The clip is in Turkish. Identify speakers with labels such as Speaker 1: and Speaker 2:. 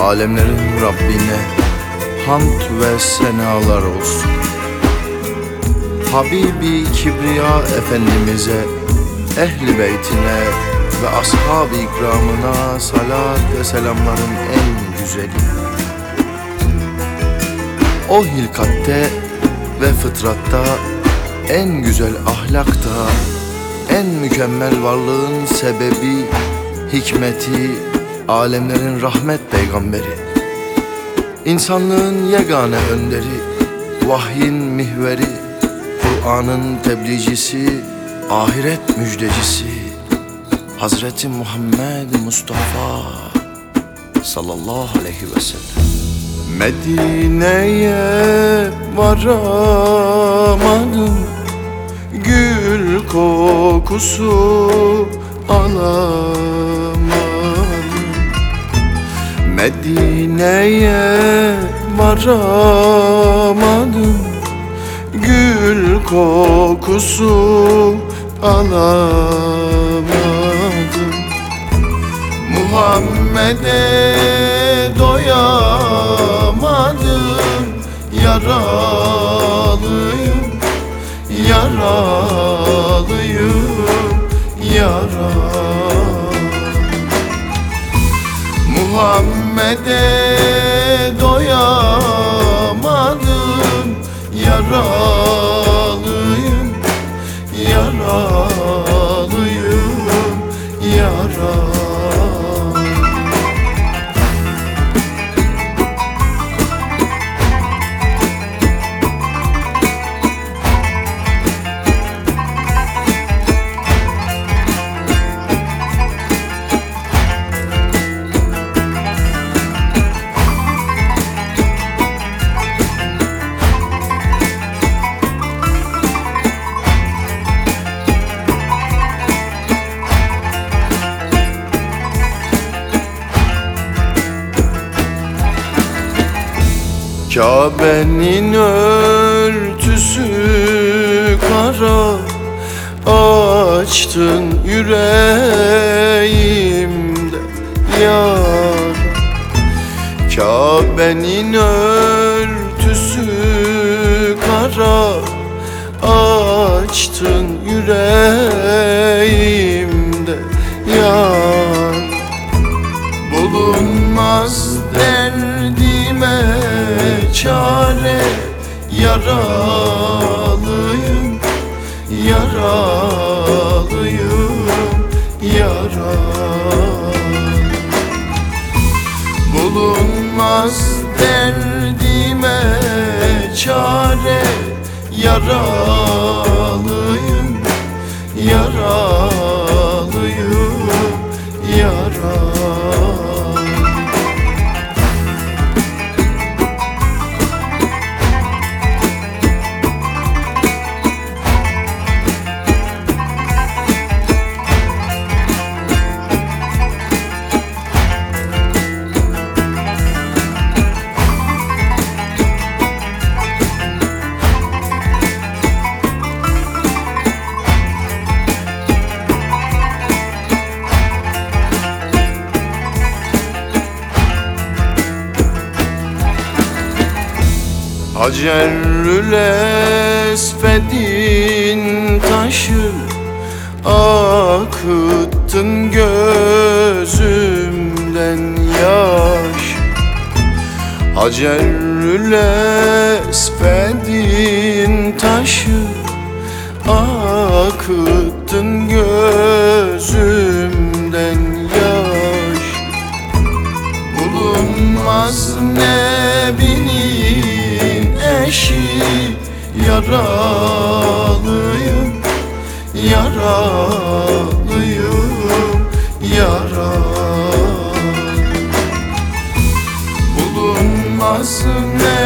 Speaker 1: Alemlerin Rabbine hamd ve senalar olsun. Habibi Kibriya Efendimiz'e, ehli beytine ve ashab-ı ikramına salat ve selamların en güzeli. O hilkatte ve fıtratta en güzel ahlakta, en mükemmel varlığın sebebi, hikmeti, alemlerin rahmet peygamberi. İnsanlığın yegane önderi, vahyin mihveri, Kur'an'ın tebliğcisi, ahiret müjdecisi, Hazreti Muhammed Mustafa sallallahu aleyhi ve sellem. Medine'ye varamadım. Gül kokusu alamadım Medine'ye varamadım. Gül kokusu alamadım. Muhammed'e doyamadım. Yaralıyım, yaralıyım, yaralı Muhammed'e doyamadım Yaralıyım, yaralıyım, Kabe'nin örtüsü kara Açtın yüreğimde yar. Kabe'nin örtüsü kara Açtın yüreğimde çare Yaralıyım, yaralıyım, yaralı Bulunmaz derdime çare Yaralıyım, yaralıyım, Hacerül esvedin taşı Akıttın gözümden yaş. Hacerül esvedin taşı Akıttın gözümden yaş. Bulunmaz nebinin Yaralıyım, yaralıyım, yaralı Bulunmaz nebinin